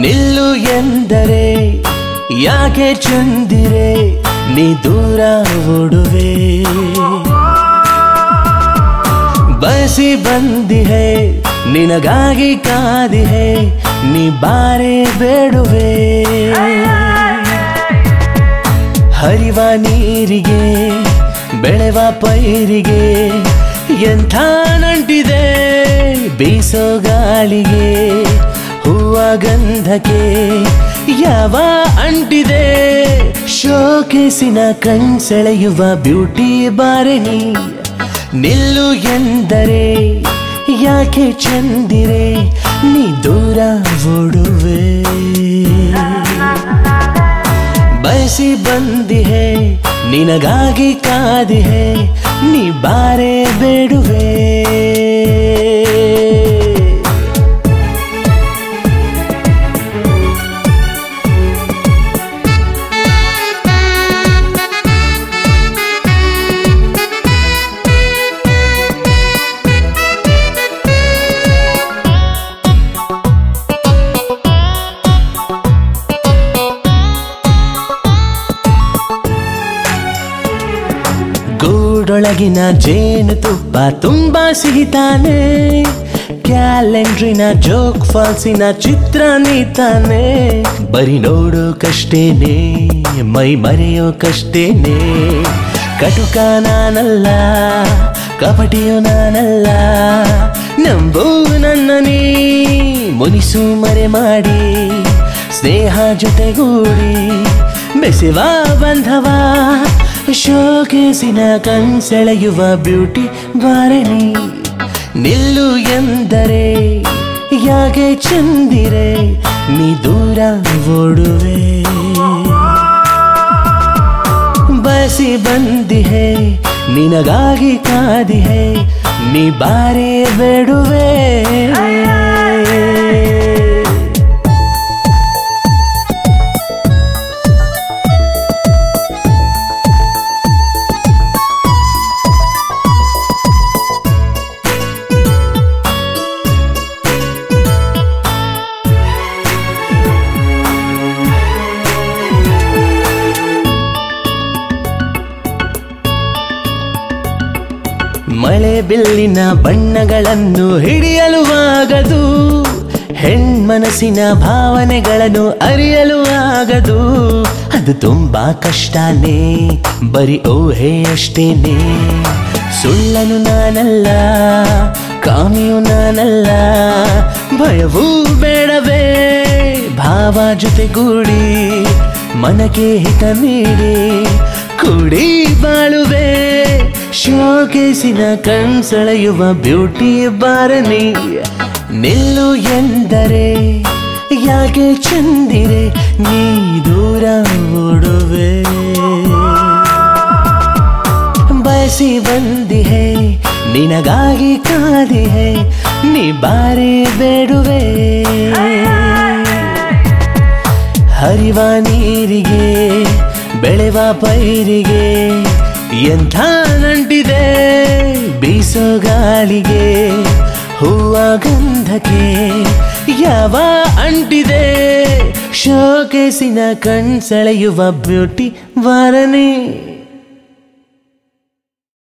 ನಿಲ್ಲು ಎಂದರೆ ಯಾಕೆ ಚಂದಿರೆ? ನೀ ದೂರ ಓಡುವೆ. ಬಸಿ ಬಂದಿಹೆ, ನಿನಗಾಗಿ ಕಾದಿಹೆ, ನೀ ಬಾರೆ ಬೇಡುವೆ. ಹರಿವ ನೀರಿಗೆ, ಬೆಳೆವ ಪೈರಿಗೆ ಎಂಥ ನಂಟಿದೆ? ಬೀಸೋ ಗಾಳಿಗೆ ಹೂವ ಗಂಧಕ್ಕೆ ಯಾವ ಅಂಟಿದೆ? ಶೋಕೇಸಿನ ಕಣ್ಸೆಳೆಯುವ ಬ್ಯೂಟಿ ಬಾರಣಿ ನಿಲ್ಲು ಎಂದರೆ ಯಾಕೆ ಚಂದಿರೆ? ನೀ ದೂರ ಓಡುವೆ. ಬಯಸಿ ಬಂದಿಹೆ, ನಿನಗಾಗಿ ಕಾದಿಹೆ, ನೀ ಬಾರೆ ಬೇಡುವೆ. ಗೂಡೊಳಗಿನ ಜೇನು ತುಪ್ಪ ತುಂಬಾ ಸಿಹಿತಾನೆ ಕ್ಯಾಲೆಂಡ್ರಿನ ಜೋಕ್ ಫಾಲ್ಸಿನ ಚಿತ್ರ ನೀತಾನೆ. ಬರಿ ನೋಡೋಕಷ್ಟೇನೆ, ಮೈ ಮರೆಯೋಕಷ್ಟೇನೆ. ಕಟುಕ ನಾನಲ್ಲ, ಕಪಟಿಯು ನಾನಲ್ಲ. ನಂಬೋ ನನ್ನ ನೀ ಮುನಿಸು ಮರೆ ಮಾಡಿ. ಸ್ನೇಹ ಜೊತೆಗೂಡಿ, ಬೆಸೆವ ಬಂಧವ ಶೋಕೇಸಿನ ಕಣ್ಸೆಳೆಯುವ ಬ್ಯೂಟಿ ಬಾರಣಿ ನಿಲ್ಲು ಎಂದರೆ ಯಾಕೆ ಚಂದಿರೆ ನೀ ದೂರ ಓಡುವೆ ಬಯಸಿ ಬಂದಿಹೆ ನಿನಗಾಗಿ ಕಾದಿಹೆ ನೀ ಬಾರೆ ಬೇಡುವೆ ಮಳೆ ಬಿಲ್ಲಿನ ಬಣ್ಣಗಳನ್ನು ಹಿಡಿಯಲು ಆಗದು ಹೆಣ್ಮನಸ್ಸಿನ ಭಾವನೆಗಳನ್ನು ಅರಿಯಲು ಆಗದು ಅದು ತುಂಬಾ ಕಷ್ಟನೇ, ಬರೀ ಊಹೆಯಷ್ಟೇನೆ. ಸುಳ್ಳನು ನಾನಲ್ಲ, ಕಾಮಿಯು ನಾನಲ್ಲ, ಭಯವೂ ಬೇಡವೇ. ಭಾವ ಜೊತೆಗೂಡಿ ಮನಕ್ಕೆ ಹಿತ ನೀಡಿ ಕೂಡಿ ಶೋಕೇಸಿನ ಕಣ್ಸೆಳೆಯುವ ಬ್ಯೂಟಿ ಬಾರನಿ ನಿಲ್ಲು ಎಂದರೆ ಯಾಕೆ ಚಂದಿರೆ ನೀ ದೂರ ಓಡುವೆ? ಬಯಸಿ ಬಂದಿಹೆ, ನಿನಗಾಗಿ ಕಾದಿಹೆ, ನೀ ಬಾರಿ ಬೇಡುವೆ? ಹರಿವ ನೀರಿಗೆ, ಬೆಳೆವ ಪೈರಿಗೆ ಎಂಥ ನಂಟಿದೆ ಬೀಸೋ ಗಾಳಿಗೆ ಹೂವ ಗಂಧಕ್ಕೆ ಯಾವ ಅಂಟಿದೆ? ಶೋಕೇಸಿನ ಕಣ್ಸೆಳೆಯುವ ಬ್ಯೂಟಿ ವಾರನೇ.